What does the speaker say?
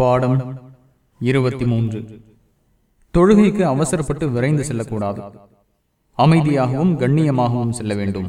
பாடம் இருபத்தி மூன்று தொழுகைக்கு அவசரப்பட்டு விரைந்து செல்லக்கூடாது. அமைதியாகவும் கண்ணியமாகவும் செல்ல வேண்டும்.